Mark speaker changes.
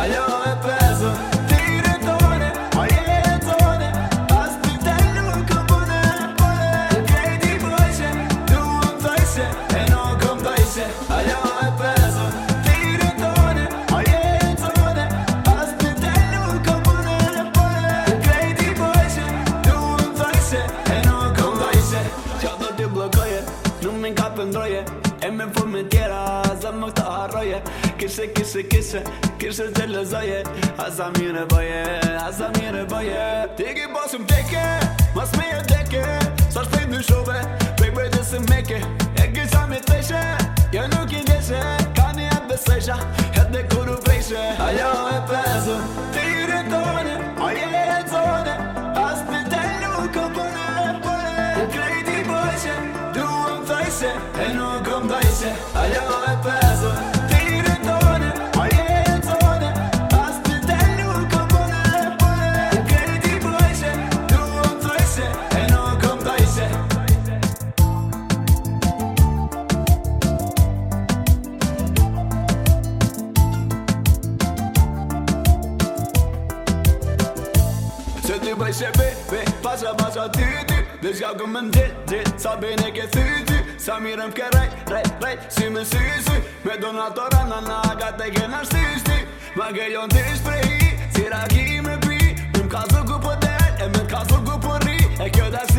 Speaker 1: Ajo e pesur Ty rëtonë, ma jetë tonë As pitel nuk këpunë e pojë Kreti pojëshe, du unë tëjshe E nuk këpunë tëjshe Ajo e pesur Ty rëtonë, ma jetë tonë As pitel nuk këpunë e pojë Kreti pojëshe, E nuk këpunë tëjshe Qa Në minkat ndroje e me formë tjera Aza më këta arroje Kishe, kishe, kishe, kishe të lëzoje Aza mire boje, aza mire boje Ti ki posëm Allo comme Daïsé, allo Epezo Ти бойше би, би, паша, паша, ти, ти Дежавка мен, дел, дел, сабене ке, ти, ти Sa mirëm ke rej, rej, rej Si me si si Me donatora në naga Te ke në shtishti Ma ke jon të shprej Si rakim e pi Më më ka zërgu për po del E me ka zërgu për po ri E kjo da si